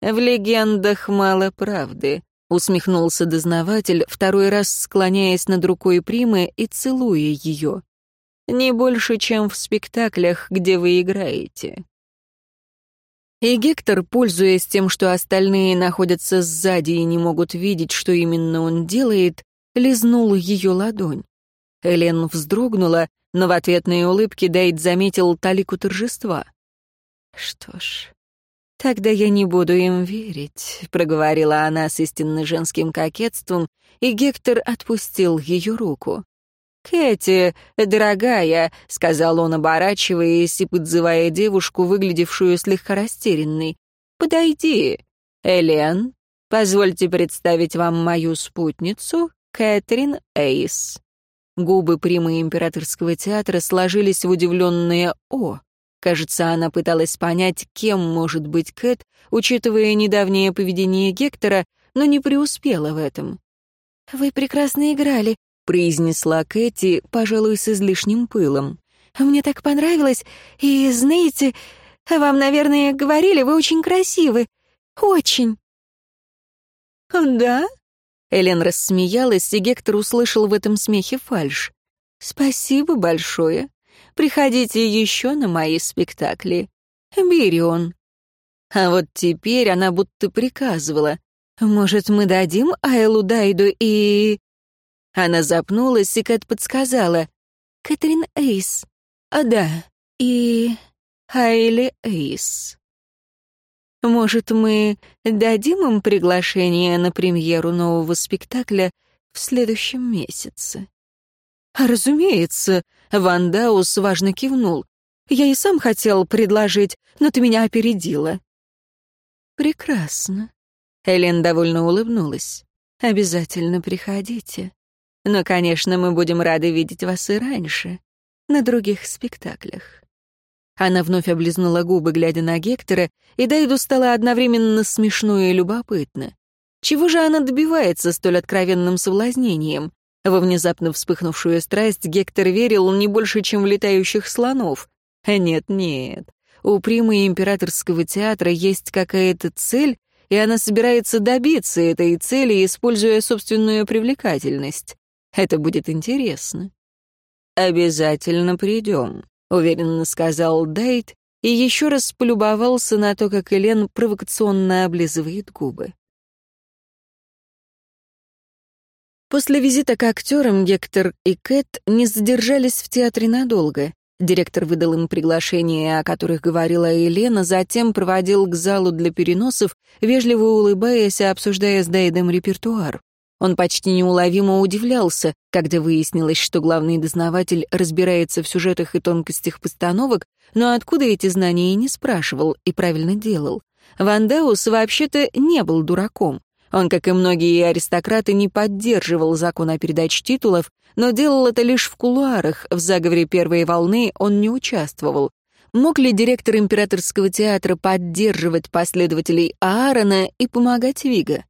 «В легендах мало правды», — усмехнулся дознаватель, второй раз склоняясь над рукой Примы и целуя ее. «Не больше, чем в спектаклях, где вы играете». И Гектор, пользуясь тем, что остальные находятся сзади и не могут видеть, что именно он делает, лизнул ее ладонь. Элен вздрогнула, но в ответной улыбке Дейт заметил талику торжества. «Что ж, тогда я не буду им верить», — проговорила она с истинно женским кокетством, и Гектор отпустил ее руку. «Кэти, дорогая», — сказал он, оборачиваясь и подзывая девушку, выглядевшую слегка растерянной, — «подойди. Элен, позвольте представить вам мою спутницу, Кэтрин Эйс». Губы примы императорского театра сложились в удивленное «О». Кажется, она пыталась понять, кем может быть Кэт, учитывая недавнее поведение Гектора, но не преуспела в этом. «Вы прекрасно играли», — произнесла Кэти, пожалуй, с излишним пылом. «Мне так понравилось, и, знаете, вам, наверное, говорили, вы очень красивы. Очень». «Да?» Элен рассмеялась, и Гектор услышал в этом смехе фальшь. «Спасибо большое. Приходите еще на мои спектакли. Бирион». А вот теперь она будто приказывала. «Может, мы дадим Айлу Дайду и...» Она запнулась, и Кэт подсказала. «Кэтрин Эйс. А да, и... Айли Эйс». Может, мы дадим им приглашение на премьеру нового спектакля в следующем месяце?» «Разумеется», — Ван Даус важно кивнул. «Я и сам хотел предложить, но ты меня опередила». «Прекрасно». Элен довольно улыбнулась. «Обязательно приходите. Но, конечно, мы будем рады видеть вас и раньше, на других спектаклях». Она вновь облизнула губы, глядя на Гектора, и Дайду стало одновременно смешно и любопытно. Чего же она добивается столь откровенным соблазнением? Во внезапно вспыхнувшую страсть Гектор верил не больше, чем в летающих слонов. А нет-нет, у примы императорского театра есть какая-то цель, и она собирается добиться этой цели, используя собственную привлекательность. Это будет интересно. «Обязательно придем», уверенно сказал Дайт и еще раз полюбовался на то, как Элен провокационно облизывает губы. После визита к актерам Гектор и Кэт не задержались в театре надолго. Директор выдал им приглашения, о которых говорила Елена, затем проводил к залу для переносов, вежливо улыбаясь и обсуждая с Дайдом репертуар. Он почти неуловимо удивлялся, когда выяснилось, что главный дознаватель разбирается в сюжетах и тонкостях постановок, но откуда эти знания и не спрашивал, и правильно делал. Ван Деус вообще-то не был дураком. Он, как и многие аристократы, не поддерживал закон о передаче титулов, но делал это лишь в кулуарах, в заговоре первой волны он не участвовал. Мог ли директор императорского театра поддерживать последователей Аарона и помогать Вига?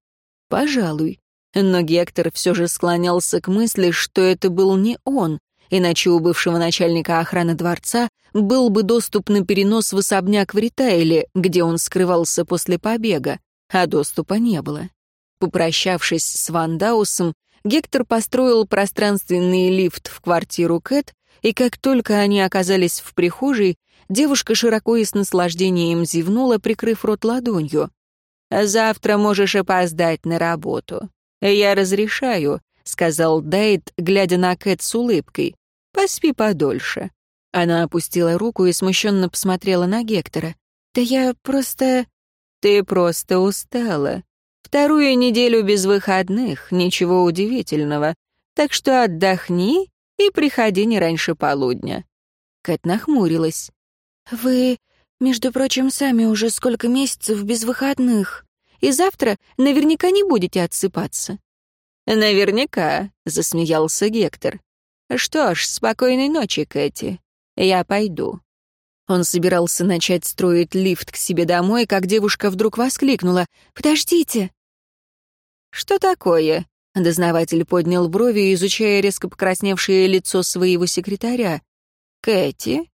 Пожалуй. Но Гектор все же склонялся к мысли, что это был не он, иначе у бывшего начальника охраны дворца был бы доступ на перенос в особняк в Ритайле, где он скрывался после побега, а доступа не было. Попрощавшись с Ван Даусом, Гектор построил пространственный лифт в квартиру Кэт и как только они оказались в прихожей, девушка широко и с наслаждением зевнула, прикрыв рот ладонью. «Завтра можешь опоздать на работу. Я разрешаю», — сказал Дайт, глядя на Кэт с улыбкой. «Поспи подольше». Она опустила руку и смущенно посмотрела на Гектора. «Да я просто...» «Ты просто устала. Вторую неделю без выходных, ничего удивительного. Так что отдохни и приходи не раньше полудня». Кэт нахмурилась. «Вы, между прочим, сами уже сколько месяцев без выходных, и завтра наверняка не будете отсыпаться». «Наверняка», — засмеялся Гектор. «Что ж, спокойной ночи, Кэти. Я пойду». Он собирался начать строить лифт к себе домой, как девушка вдруг воскликнула. «Подождите!» «Что такое?» Дознаватель поднял брови, изучая резко покрасневшее лицо своего секретаря. «Кэти?»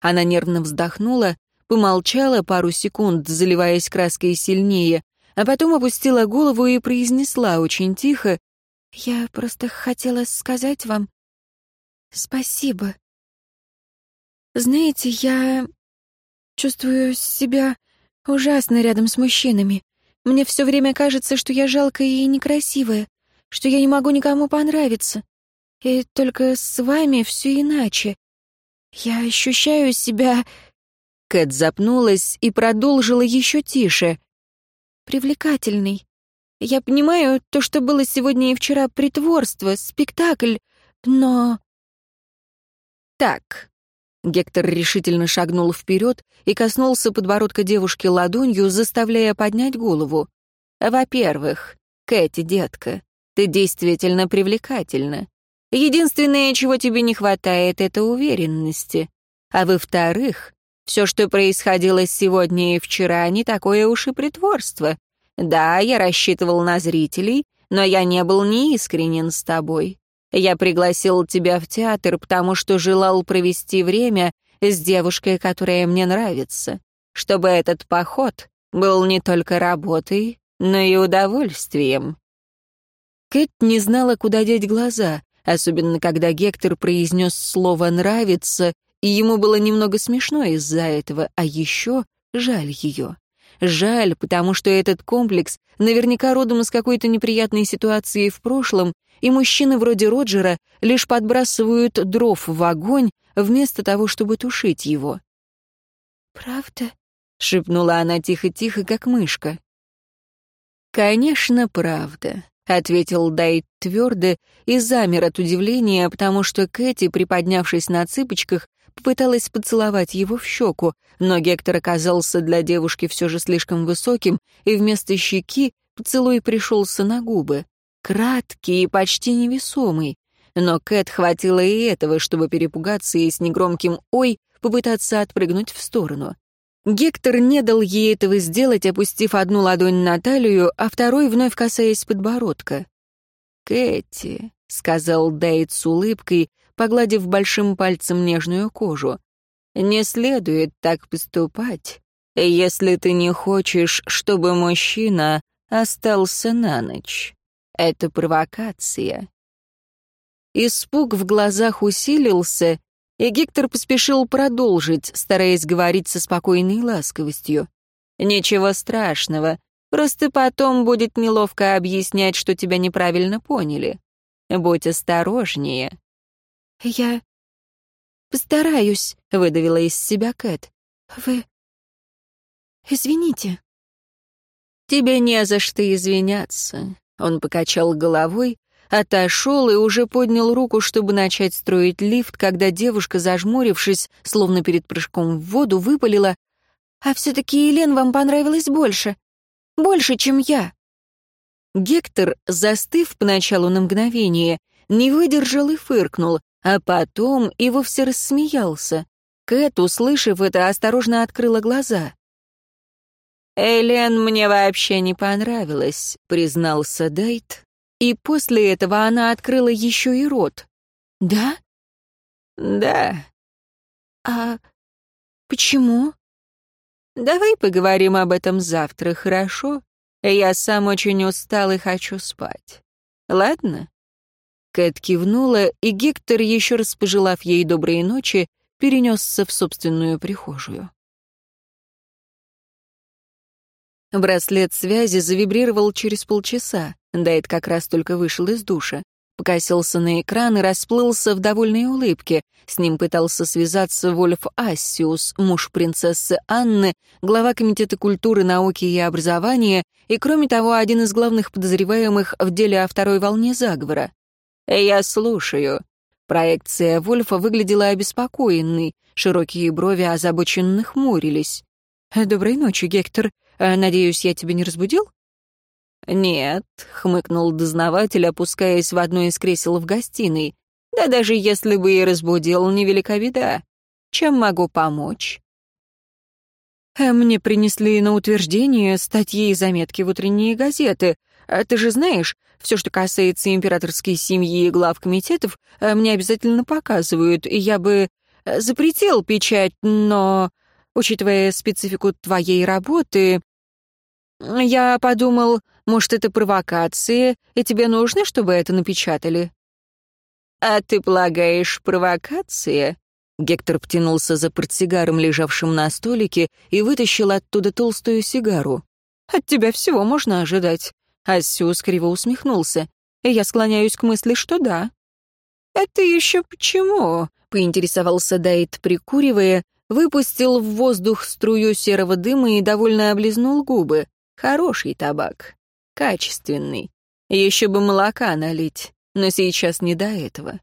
Она нервно вздохнула, помолчала пару секунд, заливаясь краской сильнее, а потом опустила голову и произнесла очень тихо, «Я просто хотела сказать вам спасибо. Знаете, я чувствую себя ужасно рядом с мужчинами. Мне все время кажется, что я жалкая и некрасивая, что я не могу никому понравиться. И только с вами все иначе. Я ощущаю себя...» Кэт запнулась и продолжила еще тише. «Привлекательный. Я понимаю, то, что было сегодня и вчера, притворство, спектакль, но...» «Так...» Гектор решительно шагнул вперед и коснулся подбородка девушки ладонью, заставляя поднять голову. «Во-первых, Кэти, детка, ты действительно привлекательна. Единственное, чего тебе не хватает, это уверенности. А во-вторых, все, что происходило сегодня и вчера, не такое уж и притворство. Да, я рассчитывал на зрителей, но я не был неискренен с тобой. Я пригласил тебя в театр, потому что желал провести время с девушкой, которая мне нравится, чтобы этот поход был не только работой, но и удовольствием. Кэт не знала, куда деть глаза, особенно когда Гектор произнес слово «нравится», и ему было немного смешно из-за этого, а еще жаль ее. Жаль, потому что этот комплекс наверняка родом из какой-то неприятной ситуации в прошлом, и мужчины вроде Роджера лишь подбрасывают дров в огонь, вместо того, чтобы тушить его. «Правда?» — шепнула она тихо-тихо, как мышка. «Конечно, правда», — ответил Дайт твердо и замер от удивления, потому что Кэти, приподнявшись на цыпочках, попыталась поцеловать его в щеку, но Гектор оказался для девушки все же слишком высоким, и вместо щеки поцелуй пришелся на губы. Краткий и почти невесомый. Но Кэт хватило и этого, чтобы перепугаться и с негромким «ой» попытаться отпрыгнуть в сторону. Гектор не дал ей этого сделать, опустив одну ладонь на талию, а второй вновь касаясь подбородка. «Кэти», — сказал Дейт с улыбкой, погладив большим пальцем нежную кожу, «не следует так поступать, если ты не хочешь, чтобы мужчина остался на ночь. Это провокация». Испуг в глазах усилился, и Гектор поспешил продолжить, стараясь говорить со спокойной ласковостью. «Ничего страшного, просто потом будет неловко объяснять, что тебя неправильно поняли. Будь осторожнее». «Я постараюсь», — выдавила из себя Кэт. «Вы... извините». «Тебе не за что извиняться», — он покачал головой, отошел и уже поднял руку, чтобы начать строить лифт, когда девушка, зажмурившись, словно перед прыжком в воду, выпалила «А все-таки Елен вам понравилась больше. Больше, чем я». Гектор, застыв поначалу на мгновение, не выдержал и фыркнул, а потом и вовсе рассмеялся. Кэт, услышав это, осторожно открыла глаза. «Элен мне вообще не понравилась», — признался Дайт, и после этого она открыла еще и рот. «Да?» «Да». «А почему?» «Давай поговорим об этом завтра, хорошо? Я сам очень устал и хочу спать. Ладно?» Кэт кивнула, и Гектор, еще раз пожелав ей доброй ночи, перенесся в собственную прихожую. Браслет связи завибрировал через полчаса. Дайт как раз только вышел из душа. Покосился на экран и расплылся в довольной улыбке. С ним пытался связаться Вольф Ассиус, муж принцессы Анны, глава Комитета культуры, науки и образования, и, кроме того, один из главных подозреваемых в деле о второй волне заговора. «Я слушаю». Проекция Вольфа выглядела обеспокоенной, широкие брови озабоченно хмурились. «Доброй ночи, Гектор. Надеюсь, я тебя не разбудил?» «Нет», — хмыкнул дознаватель, опускаясь в одно из кресел в гостиной. «Да даже если бы и разбудил, невелика беда. Чем могу помочь?» «Э, «Мне принесли на утверждение статьи и заметки в утренние газеты. А ты же знаешь, все, что касается императорской семьи и глав комитетов, э, мне обязательно показывают, и я бы э, запретил печать, но, учитывая специфику твоей работы, я подумал, может, это провокация, и тебе нужно, чтобы это напечатали?» «А ты полагаешь, провокация?» Гектор птянулся за портсигаром, лежавшим на столике, и вытащил оттуда толстую сигару. «От тебя всего можно ожидать». Ассиус криво усмехнулся. «Я склоняюсь к мысли, что да». «Это еще почему?» — поинтересовался Дайт, прикуривая, выпустил в воздух струю серого дыма и довольно облизнул губы. Хороший табак. Качественный. Еще бы молока налить, но сейчас не до этого.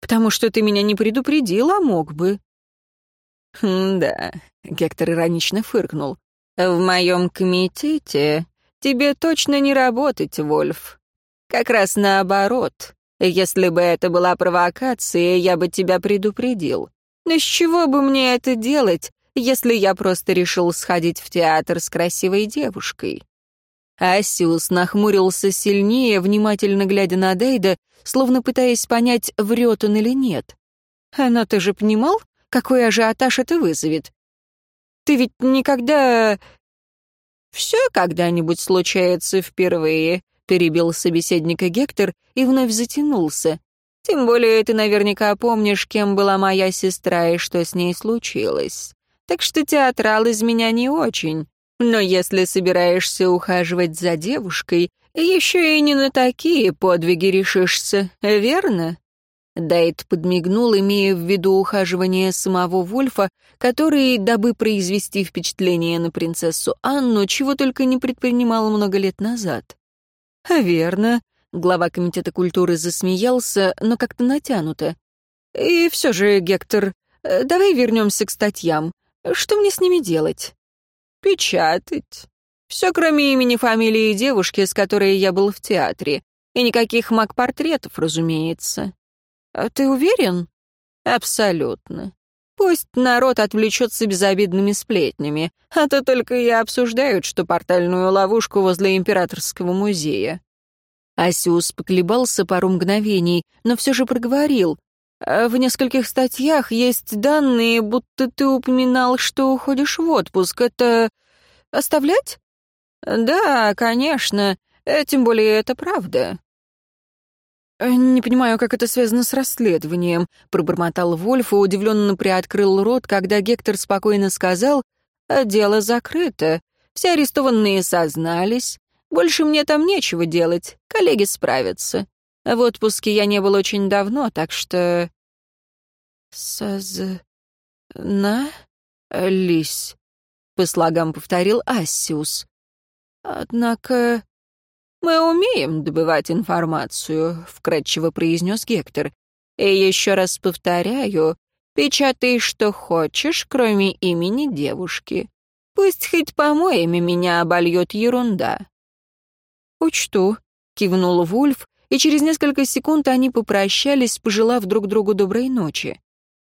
Потому что ты меня не предупредил, а мог бы. Хм, да, Гектор иронично фыркнул. В моем комитете тебе точно не работать, Вольф. Как раз наоборот. Если бы это была провокация, я бы тебя предупредил. Но с чего бы мне это делать, если я просто решил сходить в театр с красивой девушкой. Асиус нахмурился сильнее, внимательно глядя на Дейда, словно пытаясь понять, врет он или нет. «Но ты же понимал, какой ажиотаж это вызовет? Ты ведь никогда...» «Все когда-нибудь случается впервые», — перебил собеседника Гектор и вновь затянулся. «Тем более ты наверняка помнишь, кем была моя сестра и что с ней случилось. Так что театрал из меня не очень. Но если собираешься ухаживать за девушкой, еще и не на такие подвиги решишься, верно?» Дайт подмигнул, имея в виду ухаживание самого Вольфа, который, дабы произвести впечатление на принцессу Анну, чего только не предпринимал много лет назад. «Верно», — глава комитета культуры засмеялся, но как-то натянуто. «И все же, Гектор, э, давай вернемся к статьям. Что мне с ними делать? Печатать. Все, кроме имени, фамилии девушки, с которой я был в театре. И никаких маг-портретов, разумеется. А ты уверен? Абсолютно. Пусть народ отвлечется безобидными сплетнями, а то только и обсуждают, что портальную ловушку возле Императорского музея. Асиус поколебался пару мгновений, но все же проговорил. А в нескольких статьях есть данные, будто ты упоминал, что уходишь в отпуск. Это оставлять? Да, конечно. Э, тем более это правда. Э, «Не понимаю, как это связано с расследованием», — пробормотал Вольф и удивленно приоткрыл рот, когда Гектор спокойно сказал, «А «Дело закрыто. Все арестованные сознались. Больше мне там нечего делать. Коллеги справятся. В отпуске я не был очень давно, так что... Созна... Лись, по слогам повторил Ассиус. Однако... «Мы умеем добывать информацию», — вкратчиво произнес Гектор. «И еще раз повторяю, печатай, что хочешь, кроме имени девушки. Пусть хоть помоями меня обольет ерунда». «Учту», — кивнул Вульф и через несколько секунд они попрощались, пожелав друг другу доброй ночи.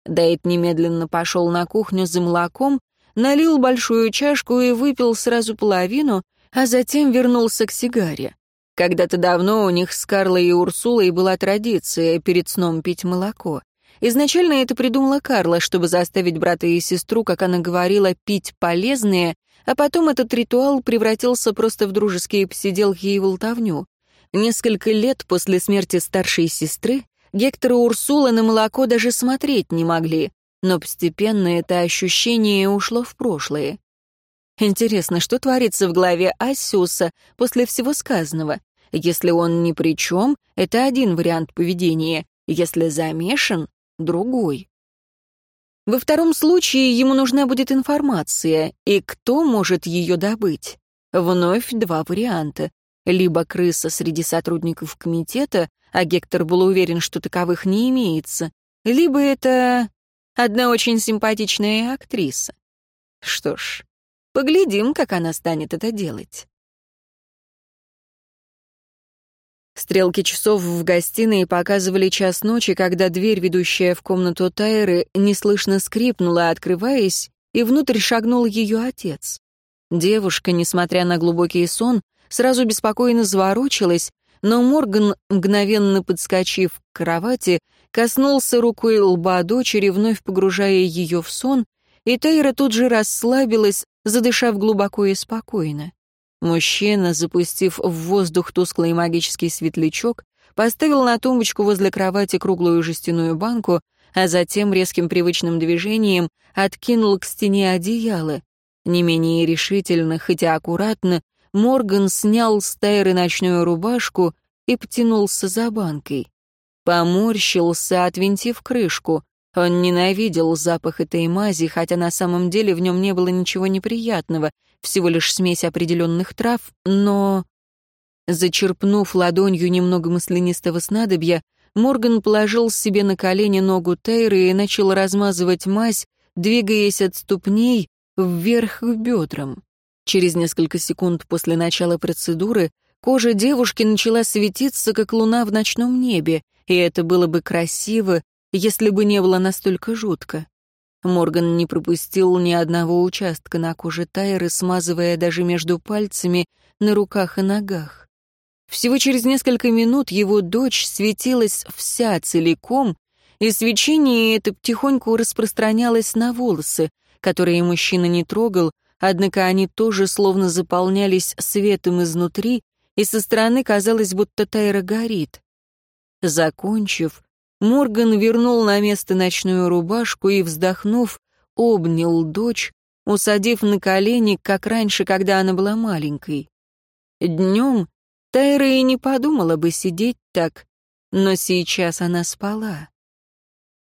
Дайт немедленно пошел на кухню за молоком, налил большую чашку и выпил сразу половину, а затем вернулся к сигаре. Когда-то давно у них с Карлой и Урсулой была традиция перед сном пить молоко. Изначально это придумала Карла, чтобы заставить брата и сестру, как она говорила, пить полезные, а потом этот ритуал превратился просто в дружеские посиделки и болтовню. Несколько лет после смерти старшей сестры Гектор и Урсула на молоко даже смотреть не могли, но постепенно это ощущение ушло в прошлое. Интересно, что творится в голове Асюса после всего сказанного? Если он ни при чем, это один вариант поведения, если замешан — другой. Во втором случае ему нужна будет информация, и кто может ее добыть? Вновь два варианта. Либо крыса среди сотрудников комитета, а Гектор был уверен, что таковых не имеется, либо это одна очень симпатичная актриса. Что ж, поглядим, как она станет это делать. Стрелки часов в гостиной показывали час ночи, когда дверь, ведущая в комнату Тайры, неслышно скрипнула, открываясь, и внутрь шагнул ее отец. Девушка, несмотря на глубокий сон, сразу беспокойно заворочилась, но Морган, мгновенно подскочив к кровати, коснулся рукой лба дочери, вновь погружая ее в сон, и Тайра тут же расслабилась, задышав глубоко и спокойно. Мужчина, запустив в воздух тусклый магический светлячок, поставил на тумбочку возле кровати круглую жестяную банку, а затем резким привычным движением откинул к стене одеяло. Не менее решительно, хотя аккуратно, Морган снял с Тайры ночную рубашку и потянулся за банкой. Поморщился, отвинтив крышку. Он ненавидел запах этой мази, хотя на самом деле в нем не было ничего неприятного, всего лишь смесь определенных трав, но... Зачерпнув ладонью немного маслянистого снадобья, Морган положил себе на колени ногу Тейры и начал размазывать мазь, двигаясь от ступней вверх к бедрам. Через несколько секунд после начала процедуры кожа девушки начала светиться, как луна в ночном небе, и это было бы красиво, если бы не было настолько жутко. Морган не пропустил ни одного участка на коже Тайры, смазывая даже между пальцами на руках и ногах. Всего через несколько минут его дочь светилась вся целиком, и свечение это потихоньку распространялось на волосы, которые мужчина не трогал, однако они тоже словно заполнялись светом изнутри, и со стороны казалось, будто Тайра горит. Закончив, Морган вернул на место ночную рубашку и, вздохнув, обнял дочь, усадив на колени, как раньше, когда она была маленькой. Днем Тайра и не подумала бы сидеть так, но сейчас она спала.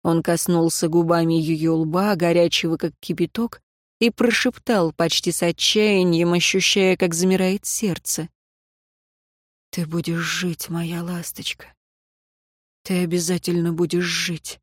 Он коснулся губами ее лба, горячего как кипяток, и прошептал почти с отчаянием, ощущая, как замирает сердце. «Ты будешь жить, моя ласточка. Ты обязательно будешь жить.